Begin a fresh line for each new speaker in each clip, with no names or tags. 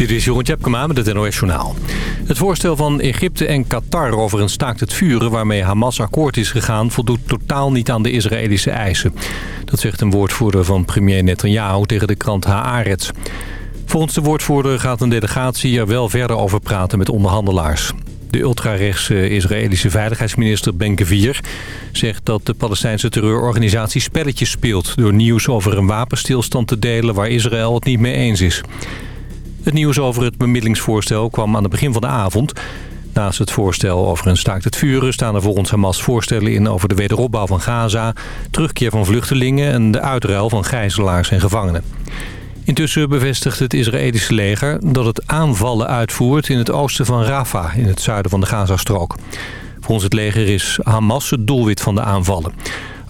Dit is Jeroen Tjepkema met het NOS Journaal. Het voorstel van Egypte en Qatar over een staakt het vuren... waarmee Hamas akkoord is gegaan... voldoet totaal niet aan de Israëlische eisen. Dat zegt een woordvoerder van premier Netanyahu tegen de krant Haaretz. Volgens de woordvoerder gaat een delegatie er wel verder over praten met onderhandelaars. De ultrarechtse Israëlische veiligheidsminister Ben Gvir zegt dat de Palestijnse terreurorganisatie spelletjes speelt... door nieuws over een wapenstilstand te delen waar Israël het niet mee eens is. Het nieuws over het bemiddelingsvoorstel kwam aan het begin van de avond. Naast het voorstel over een staakt het vuren staan er volgens Hamas voorstellen in over de wederopbouw van Gaza, terugkeer van vluchtelingen en de uitruil van gijzelaars en gevangenen. Intussen bevestigt het Israëlische leger dat het aanvallen uitvoert in het oosten van Rafah, in het zuiden van de Gazastrook. Volgens het leger is Hamas het doelwit van de aanvallen.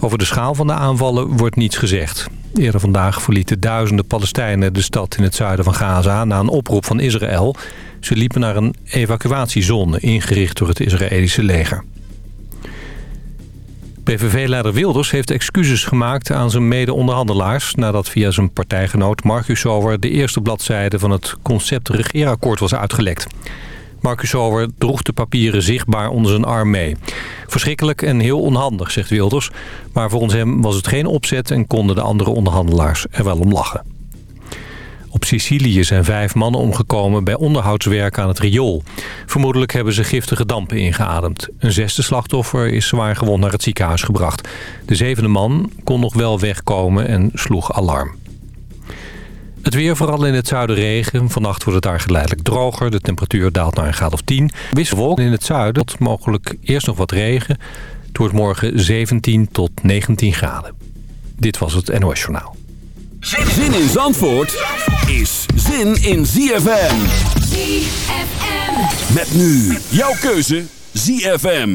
Over de schaal van de aanvallen wordt niets gezegd. Eerder vandaag verlieten duizenden Palestijnen de stad in het zuiden van Gaza na een oproep van Israël. Ze liepen naar een evacuatiezone ingericht door het Israëlische leger. PVV-leider Wilders heeft excuses gemaakt aan zijn mede-onderhandelaars... nadat via zijn partijgenoot Marcus Over de eerste bladzijde van het concept regeerakkoord was uitgelekt. Marcus Over droeg de papieren zichtbaar onder zijn arm mee. Verschrikkelijk en heel onhandig, zegt Wilders. Maar volgens hem was het geen opzet en konden de andere onderhandelaars er wel om lachen. Op Sicilië zijn vijf mannen omgekomen bij onderhoudswerk aan het riool. Vermoedelijk hebben ze giftige dampen ingeademd. Een zesde slachtoffer is zwaar gewond naar het ziekenhuis gebracht. De zevende man kon nog wel wegkomen en sloeg alarm. Het weer vooral in het zuiden regen. Vannacht wordt het daar geleidelijk droger. De temperatuur daalt naar een graad of 10. Wisselwolk in het zuiden. Mogelijk eerst nog wat regen. Het wordt morgen 17 tot 19 graden. Dit was het NOS Journaal.
Zin in Zandvoort is zin in ZFM.
ZFM.
Met nu jouw keuze ZFM.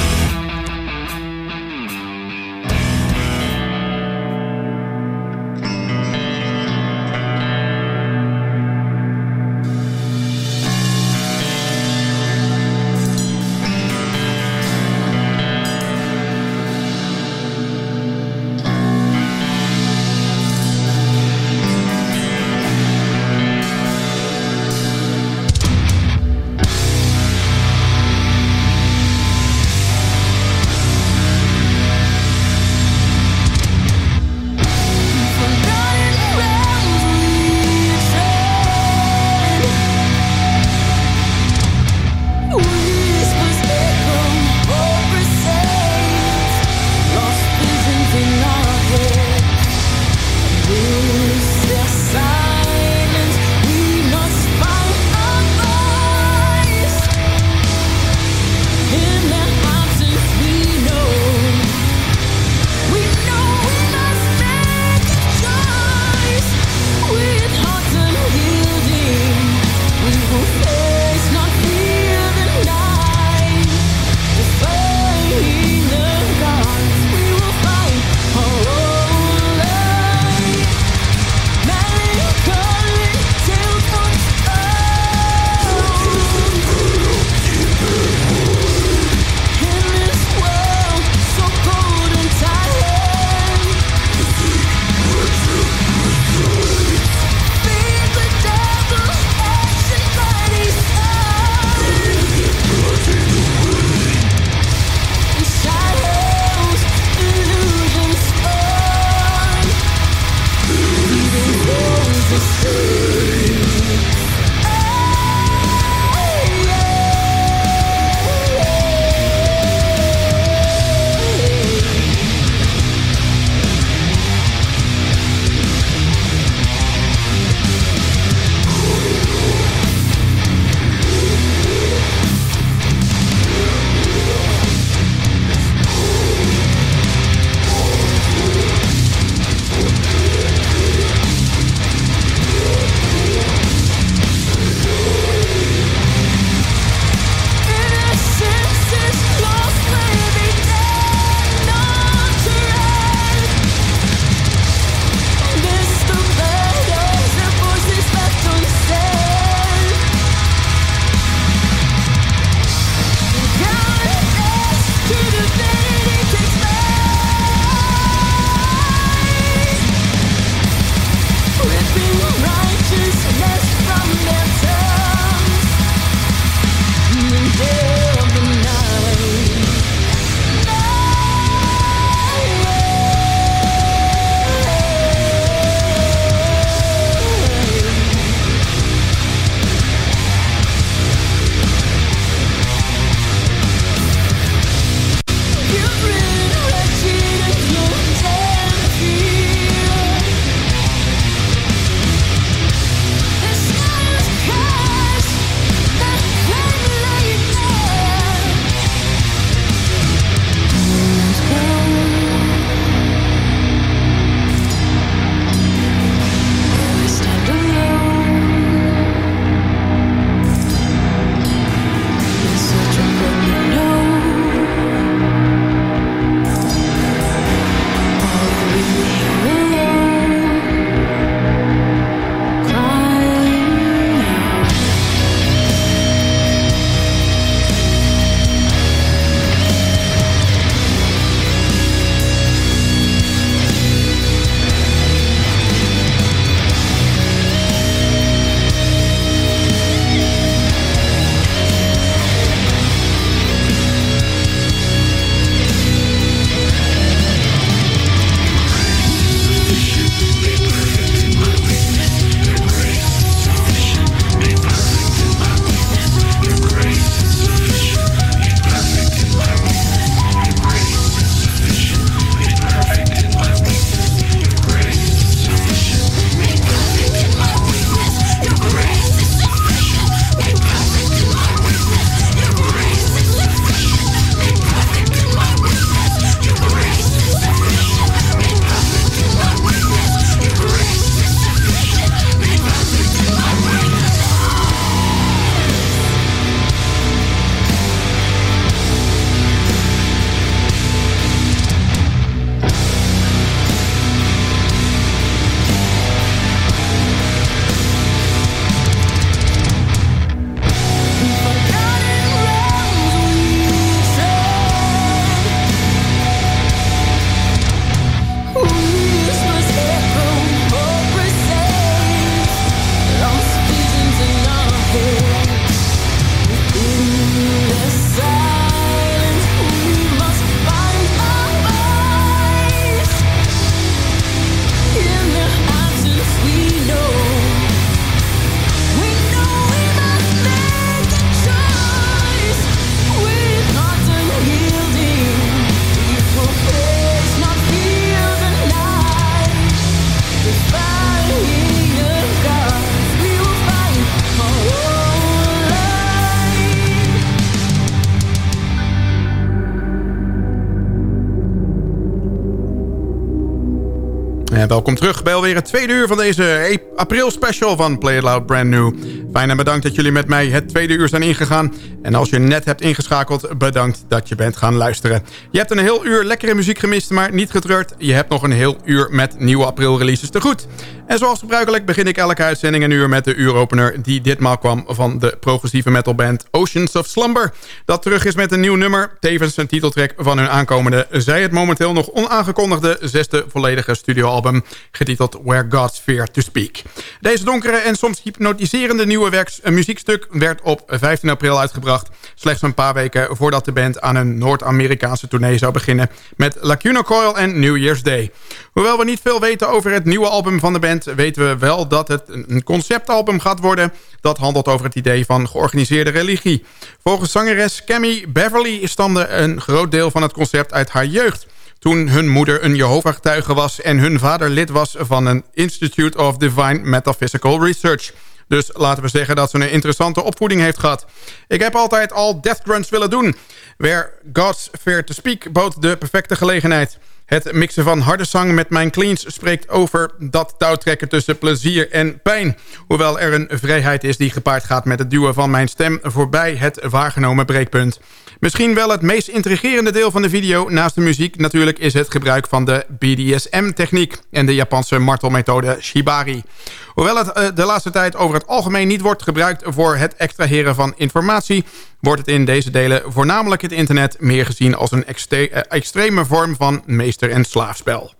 Welkom terug bij alweer het tweede uur van deze april special van Play It Loud Brand New. Fijn en bedankt dat jullie met mij het tweede uur zijn ingegaan. En als je net hebt ingeschakeld, bedankt dat je bent gaan luisteren. Je hebt een heel uur lekkere muziek gemist, maar niet getreurd. Je hebt nog een heel uur met nieuwe april releases te goed. En zoals gebruikelijk begin ik elke uitzending een uur met de uuropener... die ditmaal kwam van de progressieve metalband Oceans of Slumber. Dat terug is met een nieuw nummer, tevens een titeltrack van hun aankomende... zij het momenteel nog onaangekondigde zesde volledige studioalbum... getiteld Where Gods Fear to Speak. Deze donkere en soms hypnotiserende nieuwe werks, muziekstuk... werd op 15 april uitgebracht, slechts een paar weken voordat de band... aan een Noord-Amerikaanse tournee zou beginnen... met Lacuna Coil en New Year's Day. Hoewel we niet veel weten over het nieuwe album van de band... weten we wel dat het een conceptalbum gaat worden... dat handelt over het idee van georganiseerde religie. Volgens zangeres Cammy Beverly stamde een groot deel van het concept uit haar jeugd toen hun moeder een Jehovah-getuige was... en hun vader lid was van een Institute of Divine Metaphysical Research. Dus laten we zeggen dat ze een interessante opvoeding heeft gehad. Ik heb altijd al death grunts willen doen. Where God's Fair to Speak bood de perfecte gelegenheid. Het mixen van harde zang met mijn cleans spreekt over dat touwtrekken tussen plezier en pijn. Hoewel er een vrijheid is die gepaard gaat met het duwen van mijn stem voorbij het waargenomen breekpunt. Misschien wel het meest intrigerende deel van de video naast de muziek natuurlijk is het gebruik van de BDSM-techniek en de Japanse martelmethode Shibari. Hoewel het uh, de laatste tijd over het algemeen niet wordt gebruikt voor het extraheren van informatie, wordt het in deze delen voornamelijk het internet meer gezien als een uh, extreme vorm van meester- en slaafspel.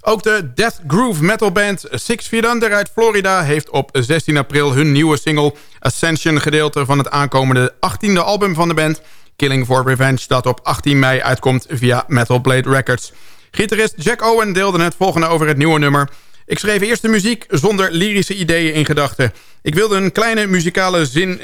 Ook de death groove metal band Six Feet Under uit Florida... heeft op 16 april hun nieuwe single Ascension gedeelte... van het aankomende 18e album van de band... Killing for Revenge... dat op 18 mei uitkomt via Metal Blade Records. Gitarist Jack Owen deelde het volgende over het nieuwe nummer... Ik schreef eerst de muziek zonder lyrische ideeën in gedachten. Ik wilde een kleine muzikale zin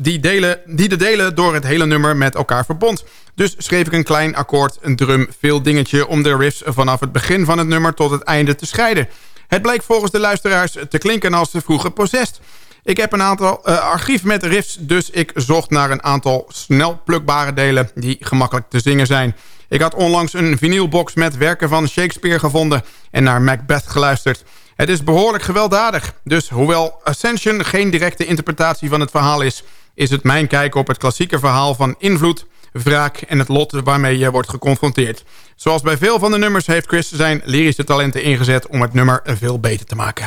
die, delen, die de delen door het hele nummer met elkaar verbond. Dus schreef ik een klein akkoord, een drum, veel dingetje... om de riffs vanaf het begin van het nummer tot het einde te scheiden. Het bleek volgens de luisteraars te klinken als de vroege Possessed. Ik heb een aantal uh, archief met riffs, dus ik zocht naar een aantal snel plukbare delen... die gemakkelijk te zingen zijn. Ik had onlangs een vinylbox met werken van Shakespeare gevonden... en naar Macbeth geluisterd... Het is behoorlijk gewelddadig. Dus hoewel Ascension geen directe interpretatie van het verhaal is... is het mijn kijk op het klassieke verhaal van invloed, wraak... en het lot waarmee je wordt geconfronteerd. Zoals bij veel van de nummers heeft Chris zijn lyrische talenten ingezet... om het nummer veel beter te maken.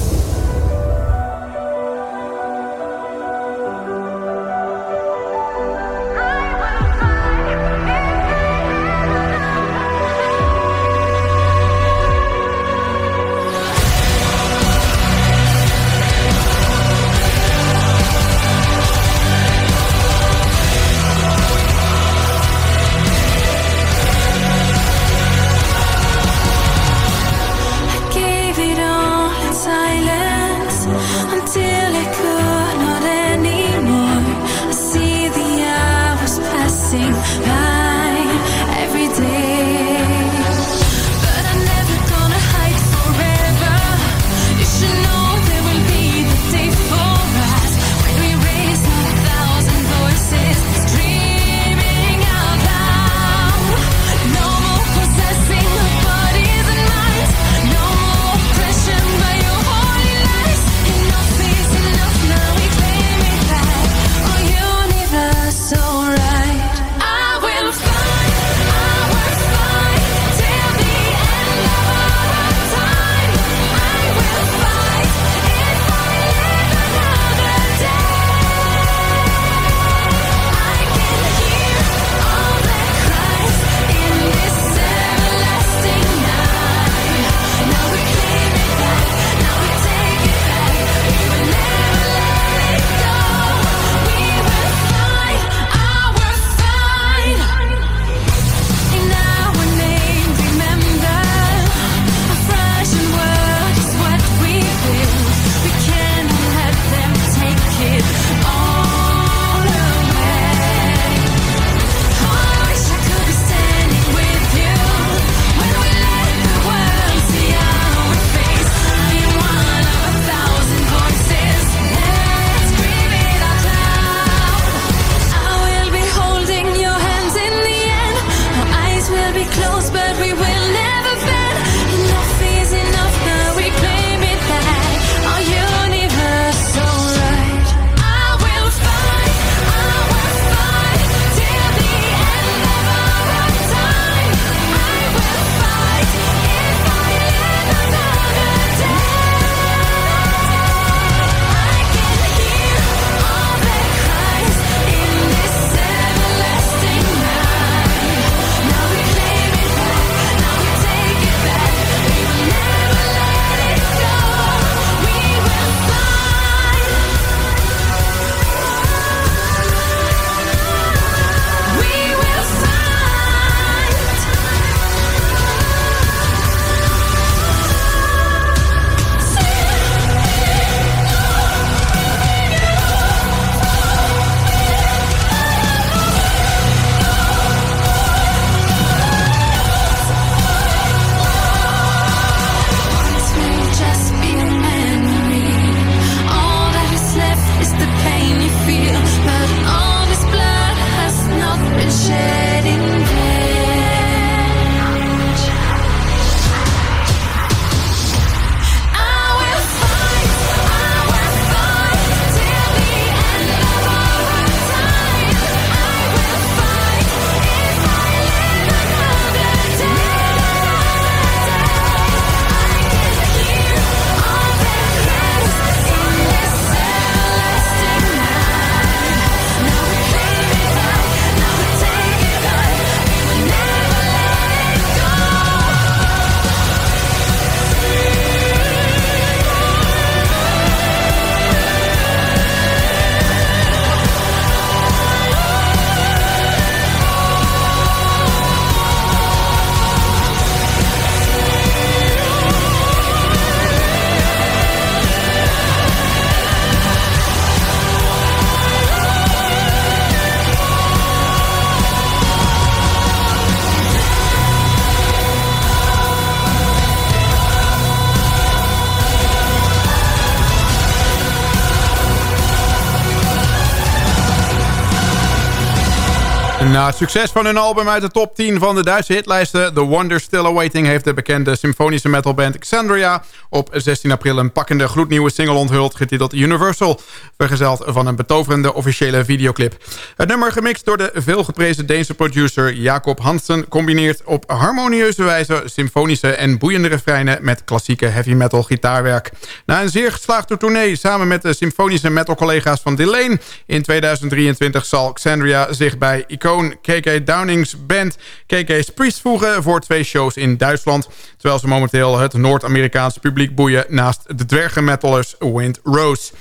Na het succes van hun album uit de top 10 van de Duitse hitlijsten... The Wonder Still Awaiting heeft de bekende symfonische metalband Xandria... op 16 april een pakkende gloednieuwe single onthuld... getiteld Universal, vergezeld van een betoverende officiële videoclip. Het nummer, gemixt door de veelgeprezen Deense producer Jacob Hansen... combineert op harmonieuze wijze symfonische en boeiende refreinen... met klassieke heavy metal gitaarwerk. Na een zeer geslaagde tournee samen met de symfonische metal-collega's van Delane... in 2023 zal Xandria zich bij icoon KK Downing's band KK's Priest voegen... voor twee shows in Duitsland... terwijl ze momenteel het Noord-Amerikaanse publiek boeien... naast de dwergenmetallers Wind Rose.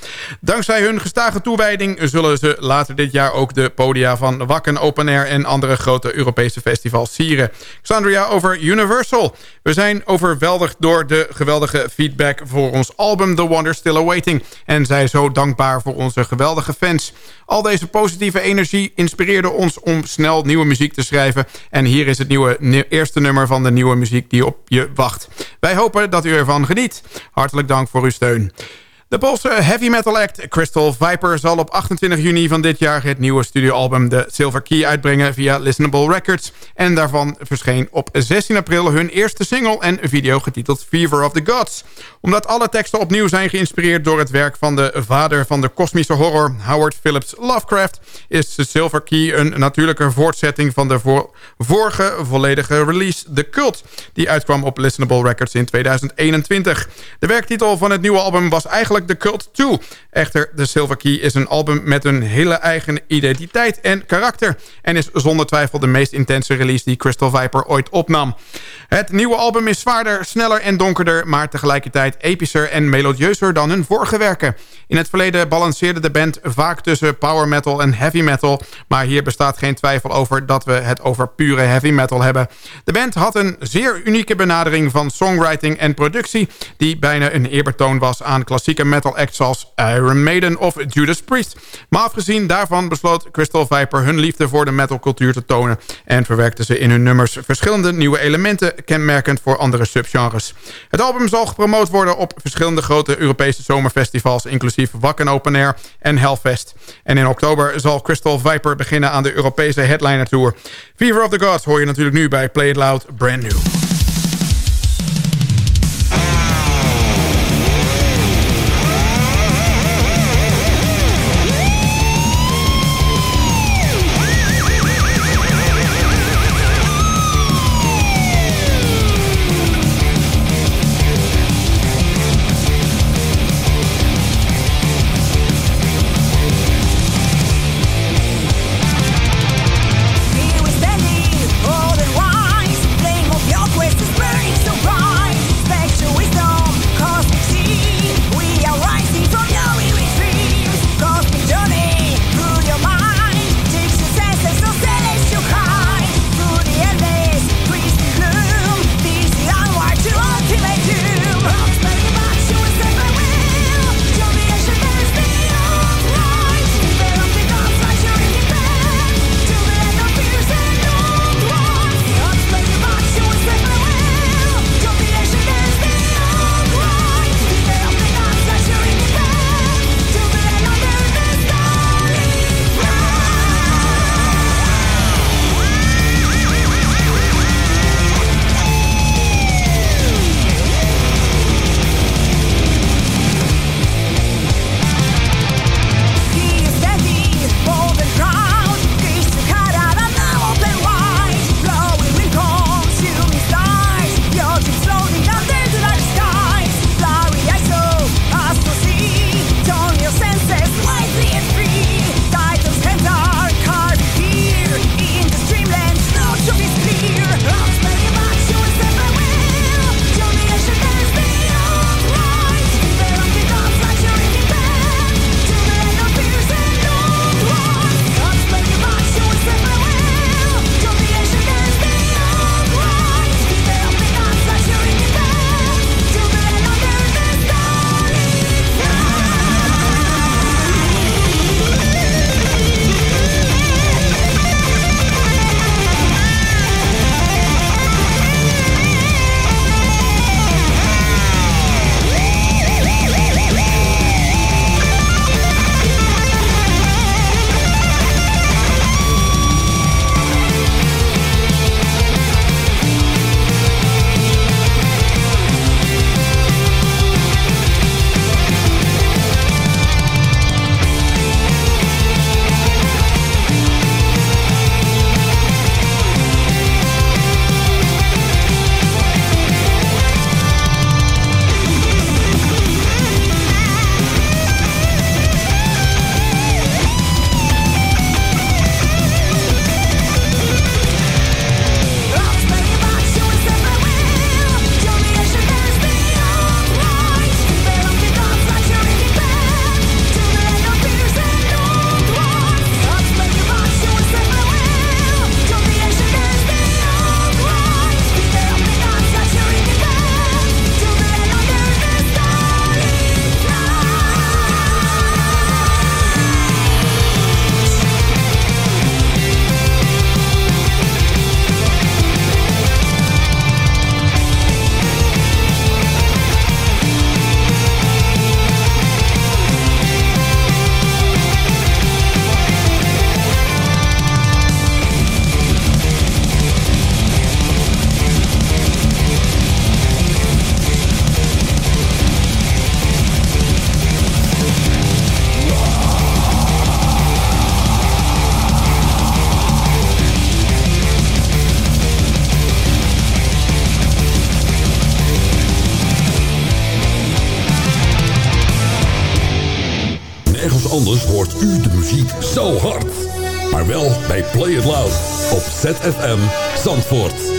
Dankzij hun gestage toewijding zullen ze later dit jaar... ook de podia van Wakken Open Air en andere grote Europese festivals sieren. Xandria over Universal. We zijn overweldigd door de geweldige feedback voor ons album The Wonder Still Awaiting... en zij zo dankbaar voor onze geweldige fans... Al deze positieve energie inspireerde ons om snel nieuwe muziek te schrijven. En hier is het nieuwe, eerste nummer van de nieuwe muziek die op je wacht. Wij hopen dat u ervan geniet. Hartelijk dank voor uw steun. De Poolse heavy metal act Crystal Viper zal op 28 juni van dit jaar het nieuwe studioalbum The Silver Key uitbrengen via Listenable Records. En daarvan verscheen op 16 april hun eerste single en video getiteld Fever of the Gods. Omdat alle teksten opnieuw zijn geïnspireerd door het werk van de vader van de kosmische horror Howard Phillips Lovecraft, is The Silver Key een natuurlijke voortzetting van de vorige volledige release The Cult, die uitkwam op Listenable Records in 2021. De werktitel van het nieuwe album was eigenlijk The Cult 2. Echter, The Silver Key is een album met een hele eigen identiteit en karakter... en is zonder twijfel de meest intense release die Crystal Viper ooit opnam. Het nieuwe album is zwaarder, sneller en donkerder... maar tegelijkertijd epischer en melodieuzer dan hun vorige werken. In het verleden balanceerde de band vaak tussen power metal en heavy metal... maar hier bestaat geen twijfel over dat we het over pure heavy metal hebben. De band had een zeer unieke benadering van songwriting en productie... die bijna een eerbetoon was aan klassieke metal acts zoals Iron Maiden of Judas Priest. Maar afgezien daarvan besloot Crystal Viper hun liefde voor de metalcultuur te tonen... en verwerkten ze in hun nummers verschillende nieuwe elementen... kenmerkend voor andere subgenres. Het album zal gepromoot worden op verschillende grote Europese zomerfestivals... inclusief Wacken Open Air en Hellfest. En in oktober zal Crystal Viper beginnen aan de Europese Headliner Tour. Fever of the Gods hoor je natuurlijk nu bij Play It Loud Brand New.
ZFM Zandvoort.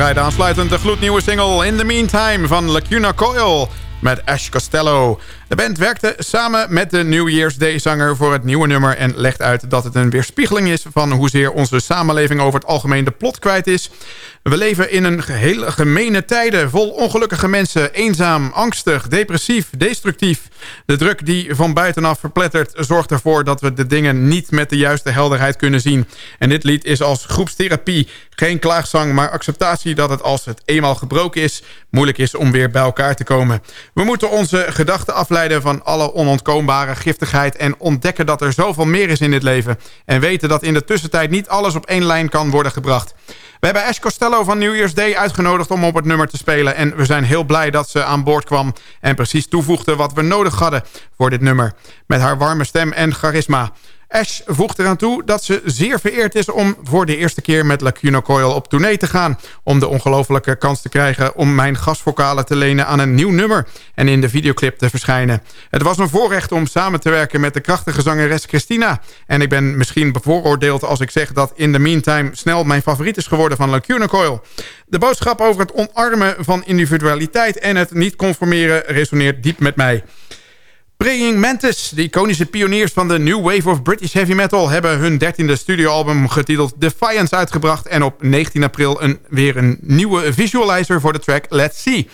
En ik draai aansluitend de gloednieuwe single In The Meantime van Lacuna Coil met Ash Costello. De band werkte samen met de New Year's Day-zanger voor het nieuwe nummer... en legt uit dat het een weerspiegeling is van hoezeer onze samenleving over het algemeen de plot kwijt is. We leven in een hele gemene tijden, vol ongelukkige mensen... eenzaam, angstig, depressief, destructief. De druk die van buitenaf verplettert zorgt ervoor dat we de dingen niet met de juiste helderheid kunnen zien. En dit lied is als groepstherapie geen klaagzang, maar acceptatie dat het als het eenmaal gebroken is... moeilijk is om weer bij elkaar te komen. We moeten onze gedachten afleiden van alle onontkoombare giftigheid... en ontdekken dat er zoveel meer is in dit leven. En weten dat in de tussentijd niet alles op één lijn kan worden gebracht. We hebben Ash Costello van New Year's Day uitgenodigd om op het nummer te spelen. En we zijn heel blij dat ze aan boord kwam en precies toevoegde wat we nodig hadden voor dit nummer. Met haar warme stem en charisma. Ash voegt eraan toe dat ze zeer vereerd is om voor de eerste keer met Lacuna Coil op tournee te gaan. Om de ongelofelijke kans te krijgen om mijn gastvokalen te lenen aan een nieuw nummer en in de videoclip te verschijnen. Het was een voorrecht om samen te werken met de krachtige zangeres Christina. En ik ben misschien bevooroordeeld als ik zeg dat In The Meantime snel mijn favoriet is geworden van Lacuna Coil. De boodschap over het omarmen van individualiteit en het niet conformeren resoneert diep met mij. Praying Mantis, de iconische pioniers van de New Wave of British Heavy Metal... hebben hun dertiende studioalbum getiteld Defiance uitgebracht... en op 19 april een, weer een nieuwe visualizer voor de track Let's See.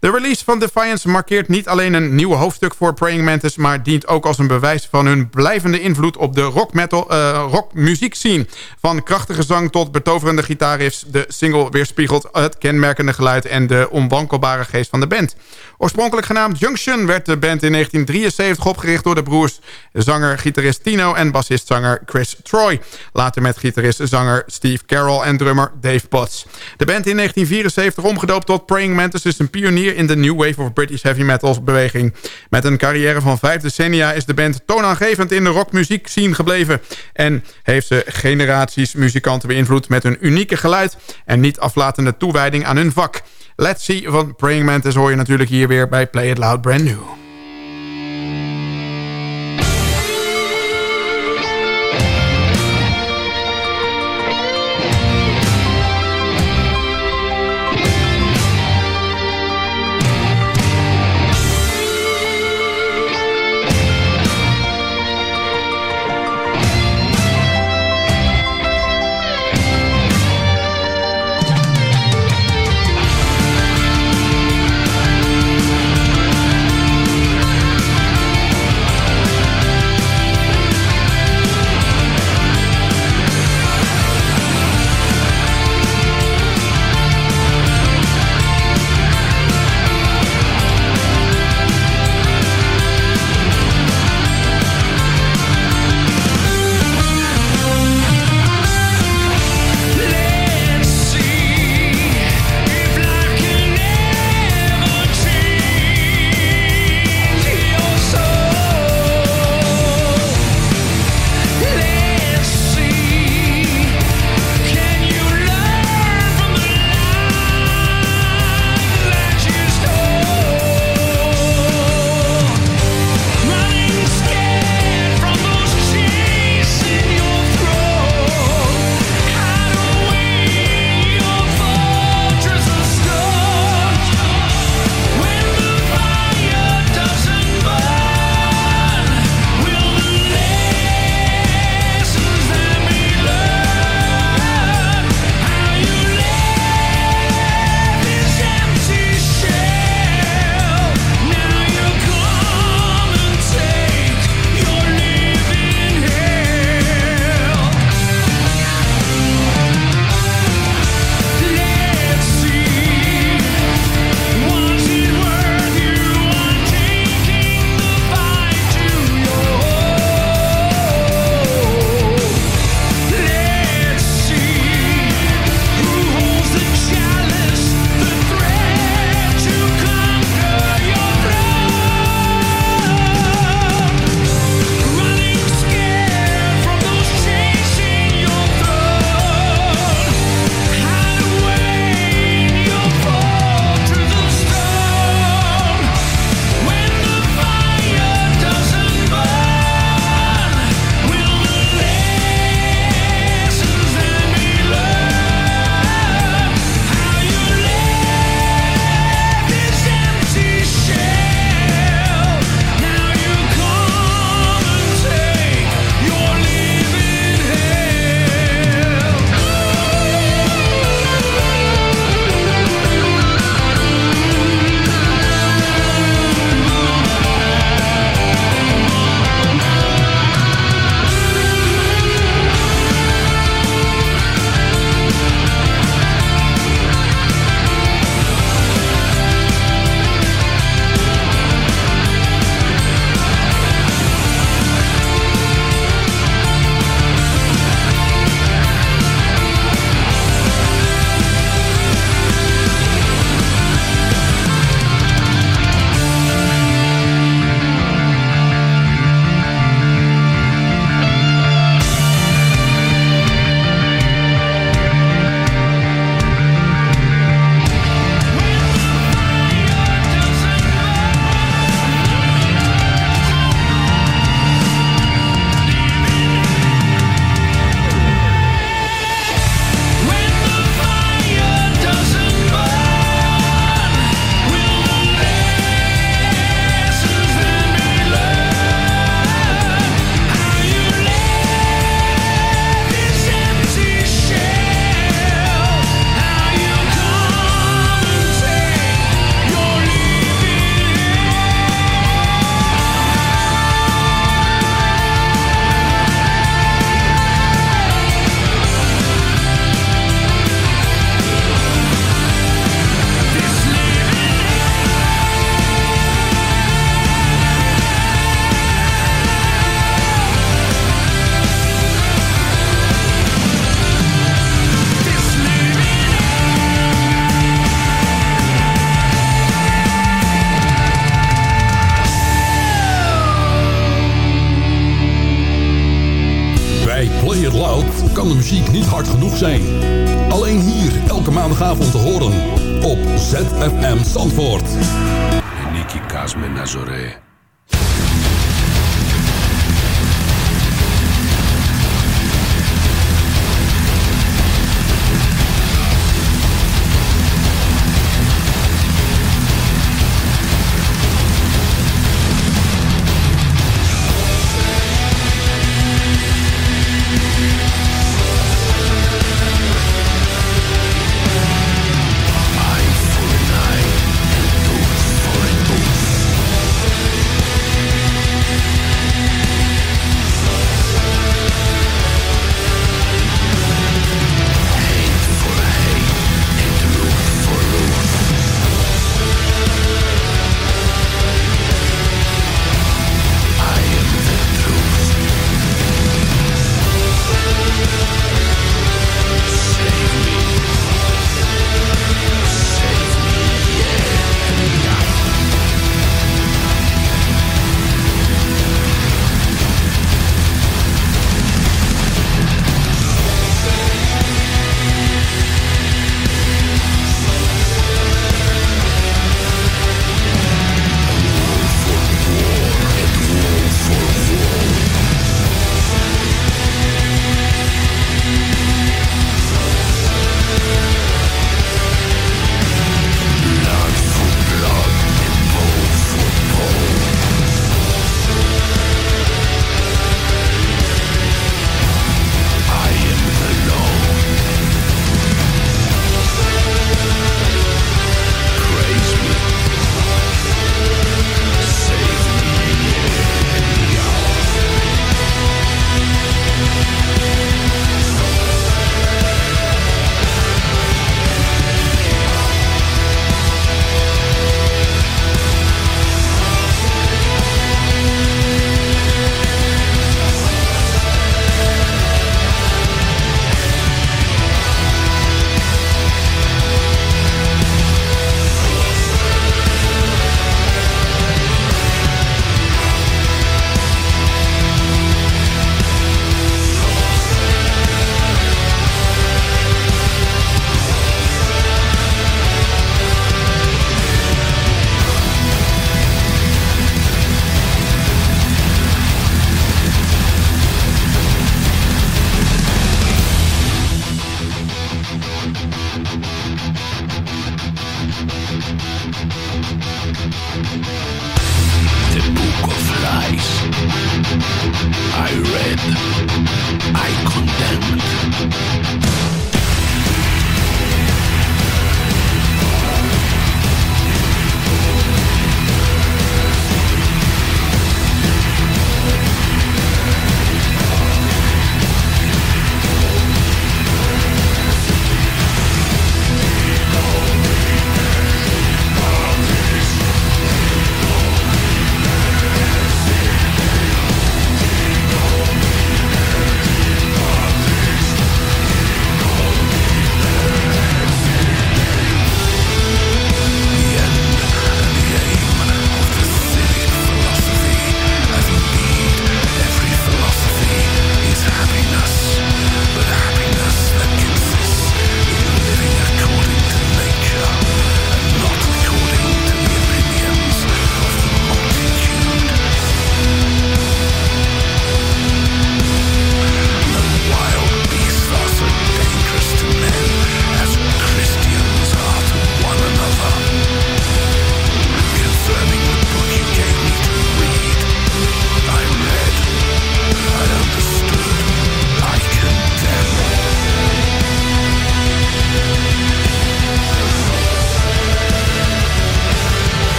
De release van Defiance markeert niet alleen een nieuw hoofdstuk voor Praying Mantis... maar dient ook als een bewijs van hun blijvende invloed op de rock metal, uh, rock muziek scene. Van krachtige zang tot betoverende gitaarriffs. De single weerspiegelt het kenmerkende geluid en de onwankelbare geest van de band. Oorspronkelijk genaamd Junction werd de band in 1973 opgericht door de broers zanger, gitarist Tino en bassist-zanger Chris Troy. Later met gitarist-zanger Steve Carroll en drummer Dave Potts. De band in 1974 omgedoopt tot Praying Mantis is een pionier in de New Wave of British Heavy Metal beweging. Met een carrière van vijf decennia is de band toonaangevend in de rockmuziek scene gebleven. En heeft ze generaties muzikanten beïnvloed met hun unieke geluid en niet aflatende toewijding aan hun vak. Let's See van Praying Mantis hoor je natuurlijk hier weer bij Play It Loud Brand New.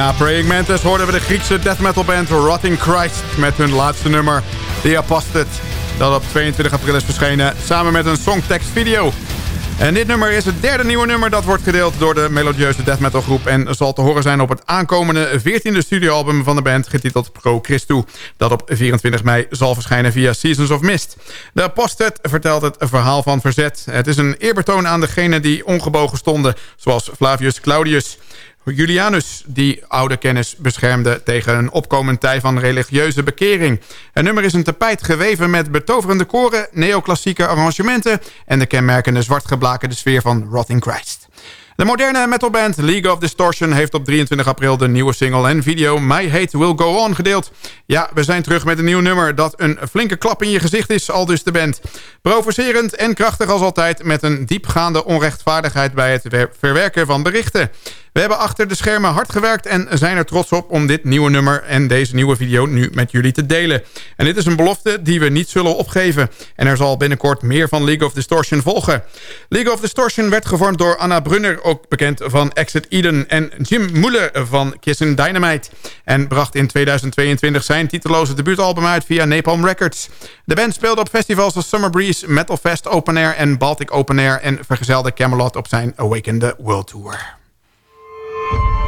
Na Praying Mantis hoorden we de Griekse death metal band Rotting Christ... met hun laatste nummer, The Apostate. dat op 22 april is verschenen... samen met een songtekstvideo. En dit nummer is het derde nieuwe nummer dat wordt gedeeld door de melodieuze death metal groep... en zal te horen zijn op het aankomende 14e studioalbum van de band... getiteld Pro Christu, dat op 24 mei zal verschijnen via Seasons of Mist. De Apostet vertelt het verhaal van verzet. Het is een eerbetoon aan degenen die ongebogen stonden, zoals Flavius Claudius... Julianus die oude kennis beschermde tegen een opkomend tij van religieuze bekering. Het nummer is een tapijt geweven met betoverende koren, neoclassieke arrangementen... en de kenmerkende zwartgeblakerde sfeer van Rotting Christ. De moderne metalband League of Distortion heeft op 23 april de nieuwe single en video My Hate Will Go On gedeeld. Ja, we zijn terug met een nieuw nummer dat een flinke klap in je gezicht is, al dus de band. Provocerend en krachtig als altijd met een diepgaande onrechtvaardigheid bij het verwerken van berichten. We hebben achter de schermen hard gewerkt en zijn er trots op om dit nieuwe nummer en deze nieuwe video nu met jullie te delen. En dit is een belofte die we niet zullen opgeven. En er zal binnenkort meer van League of Distortion volgen. League of Distortion werd gevormd door Anna Brunner, ook bekend van Exit Eden... en Jim Muller van Kissin Dynamite. En bracht in 2022 zijn titeloze debuutalbum uit via Napalm Records. De band speelde op festivals als Summer Breeze, Metal Fest Open Air en Baltic Open Air... en vergezelde Camelot op zijn Awaken the World Tour.
My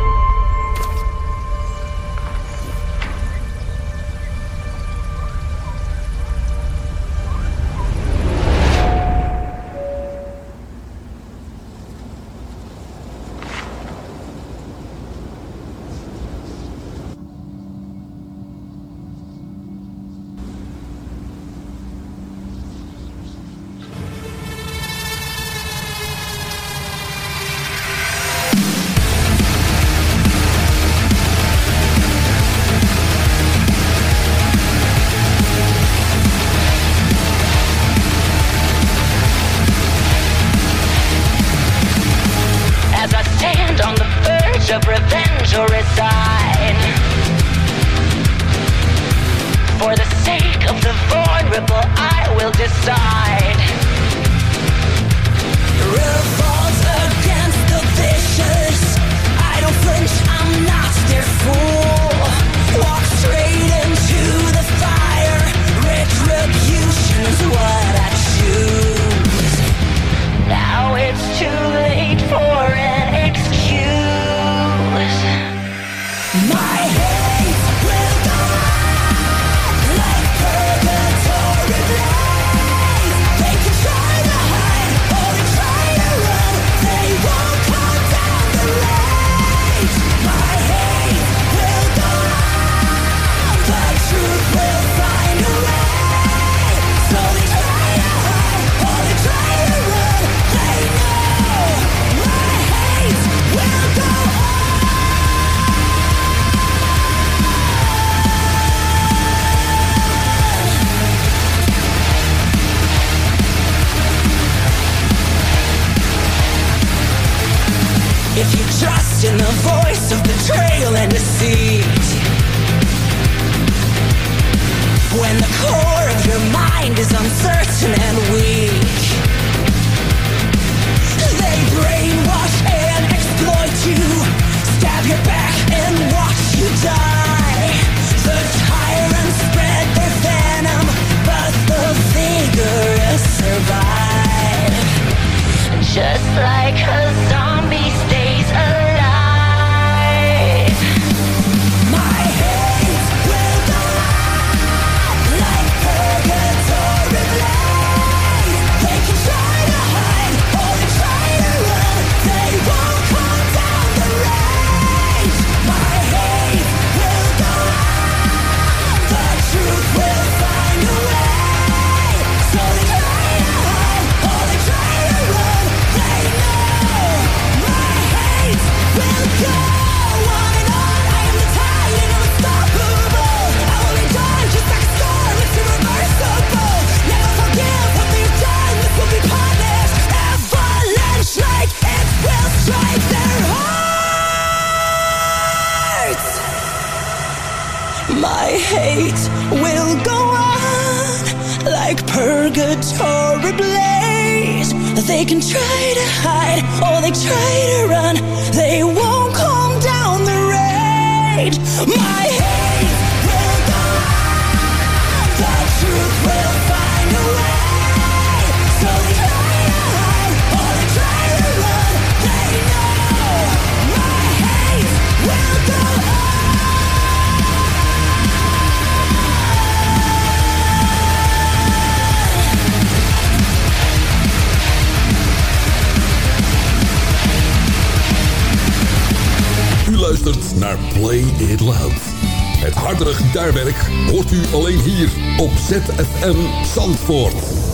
gitaarwerk hoort u alleen hier op ZFM Zandvoort.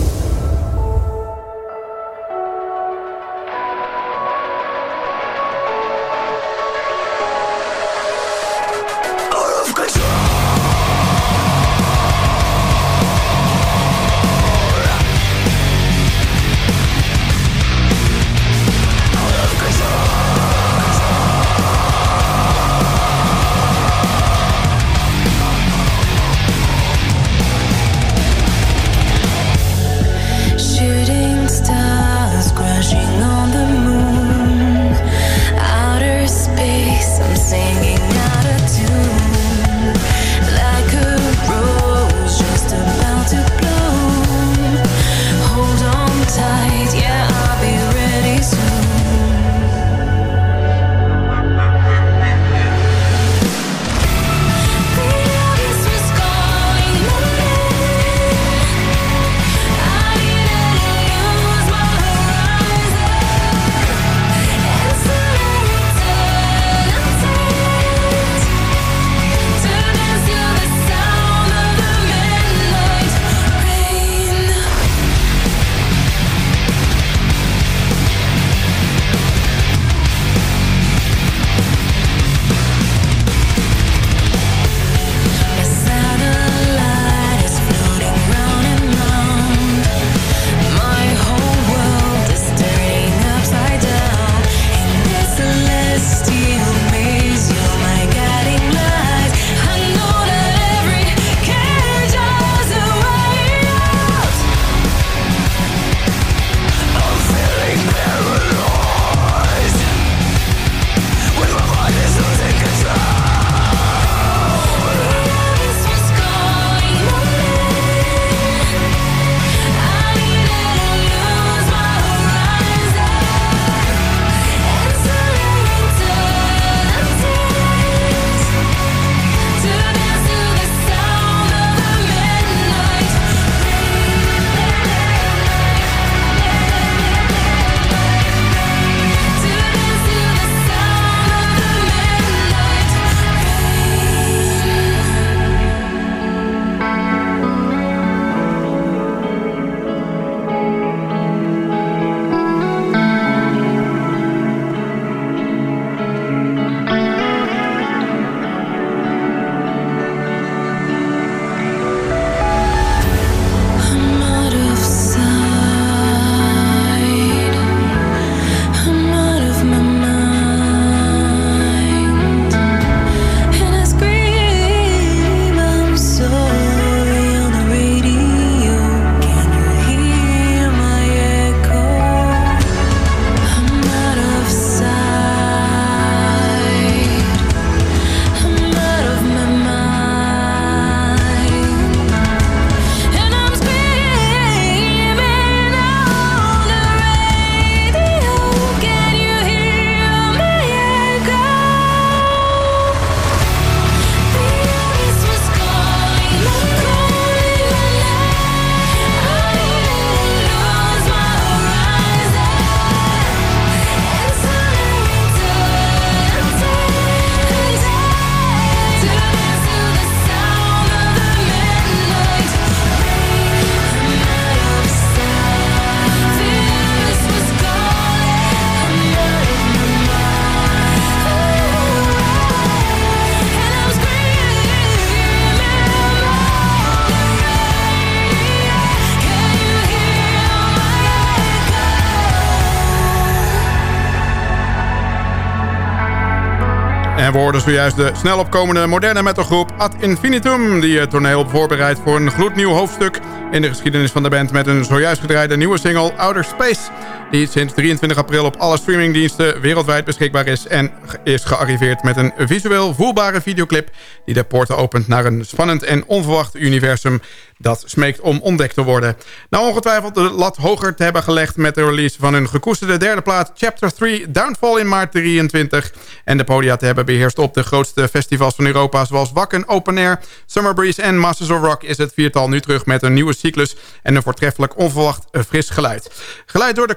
We hoorden zojuist de snel opkomende moderne metalgroep Ad Infinitum... die het toneel voorbereidt voor een gloednieuw hoofdstuk... in de geschiedenis van de band met een zojuist gedraaide nieuwe single Outer Space... die sinds 23 april op alle streamingdiensten wereldwijd beschikbaar is... en is gearriveerd met een visueel voelbare videoclip... die de poorten opent naar een spannend en onverwacht universum dat smeekt om ontdekt te worden. Nou ongetwijfeld de lat hoger te hebben gelegd... met de release van hun gekoesterde derde plaat Chapter 3 Downfall in maart 23... en de podia te hebben op de grootste festivals van Europa... zoals Wacken Open Air, Summer Breeze en Masters of Rock... is het viertal nu terug met een nieuwe cyclus... en een voortreffelijk onverwacht fris geluid. Geleid door de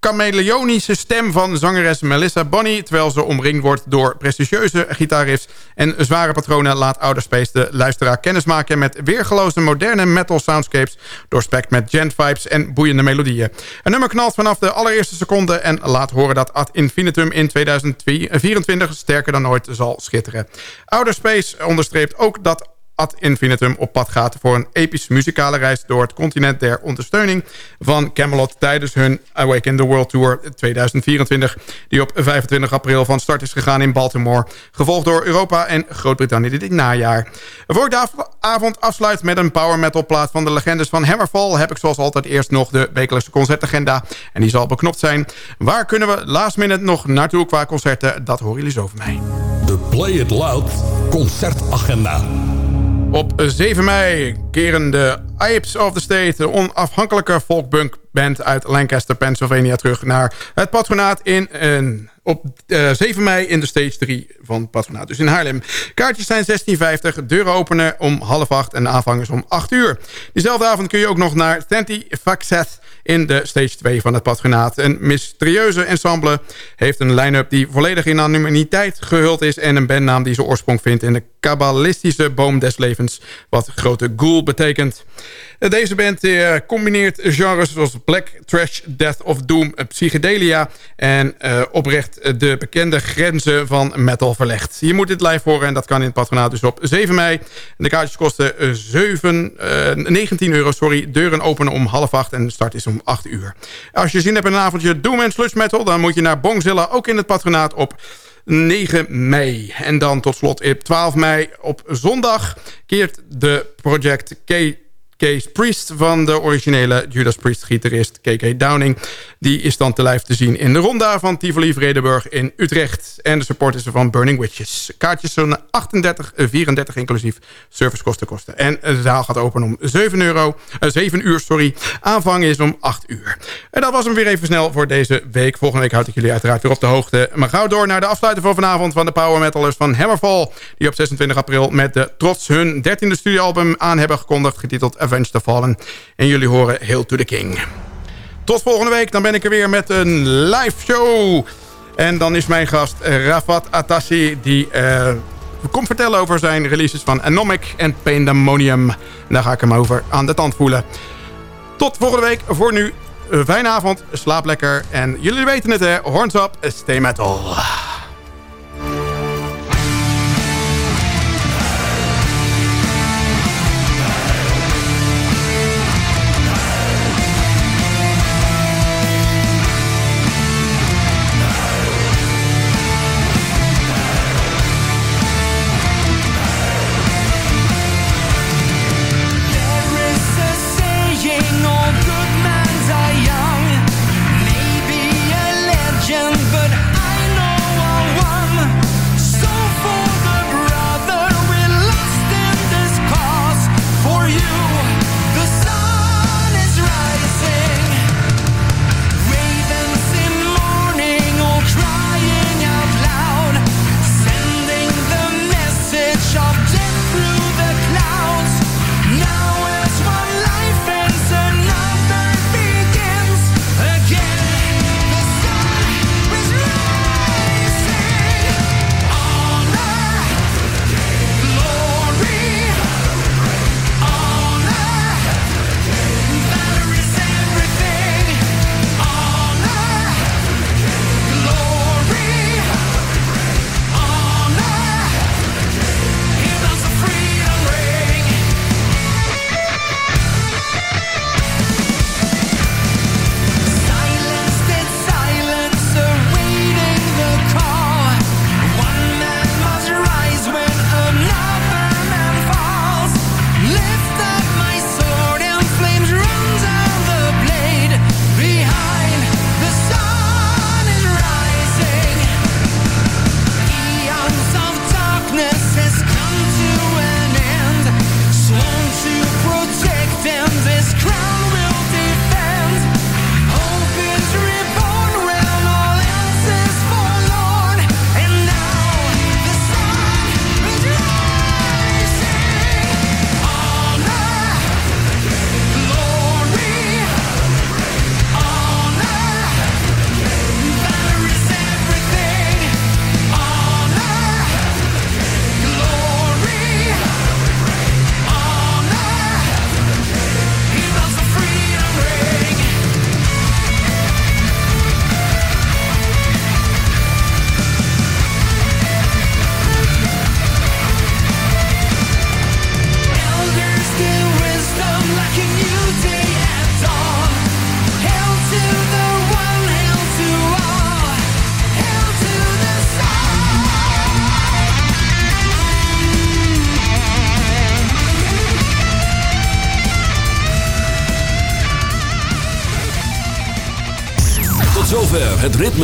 chameleonische stem van zangeres Melissa Bonny... terwijl ze omringd wordt door prestigieuze gitaarriffs en zware patronen... laat Outer Space de luisteraar kennismaken met weergeloze moderne metal soundscapes... doorspekt met gent vibes en boeiende melodieën. Een nummer knalt vanaf de allereerste seconde... en laat horen dat Ad Infinitum in 2024 sterker dan ooit zal schitteren. Outer Space onderstreept ook dat ad infinitum op pad gaat... voor een episch muzikale reis door het continent... der ondersteuning van Camelot tijdens hun Awaken the World Tour 2024... die op 25 april van start is gegaan in Baltimore... gevolgd door Europa en Groot-Brittannië dit najaar. Voor ik de avond afsluit met een power metal plaat van de legendes van Hammerfall... heb ik zoals altijd eerst nog de wekelijkse concertagenda... en die zal beknopt zijn. Waar kunnen we last minute nog naartoe qua concerten? Dat horen jullie zo van mij.
De Play It Loud concertagenda.
Op 7 mei keren de Apes of the State... de onafhankelijke folkband uit Lancaster, Pennsylvania... terug naar het patronaat in... een op uh, eh, 7 mei in de stage 3 van Patronaat. Dus in Haarlem. Kaartjes zijn 16,50. Deuren openen om half 8 en de aanvang is om 8 uur. Diezelfde avond kun je ook nog naar Tanti Faxet in de stage 2 van het patronaat. Een mysterieuze ensemble heeft een line-up die volledig in anonimiteit gehuld is... en een bandnaam die zijn oorsprong vindt in de kabbalistische boom des levens... wat grote ghoul betekent. Deze band uh, combineert genres zoals black, trash, death of doom, psychedelia... en uh, oprecht de bekende grenzen van metal verlegt. Je moet dit live horen en dat kan in het patronaat dus op 7 mei. De kaartjes kosten 7, uh, 19 euro, sorry. Deuren openen om half 8 en de start is om 8 uur. Als je zin hebt in een avondje doom en sludge metal... dan moet je naar Bongzilla, ook in het patronaat op... 9 mei. En dan tot slot op 12 mei op zondag keert de Project K Case Priest van de originele Judas Priest-gitarist KK Downing. Die is dan te lijf te zien in de ronda van Tivoli Vredenburg in Utrecht. En de support is er van Burning Witches. Kaartjes zo'n 38, 34 inclusief servicekosten kosten. En de zaal gaat open om 7, euro, uh, 7 uur. Sorry. Aanvang is om 8 uur. En dat was hem weer even snel voor deze week. Volgende week houd ik jullie uiteraard weer op de hoogte. Maar gauw door naar de afsluiting van vanavond van de Power Metalers van Hammerfall. Die op 26 april met de trots hun 13e studioalbum aan hebben gekondigd. Getiteld Avenge the Fallen. En jullie horen Hail to the King. Tot volgende week, dan ben ik er weer met een live show. En dan is mijn gast Rafat Atassi... die uh, komt vertellen over zijn releases van Anomic en Pandemonium. Daar ga ik hem over aan de tand voelen. Tot volgende week. Voor nu, een fijne avond. Slaap lekker. En jullie weten het, hè. Horns up, stay metal.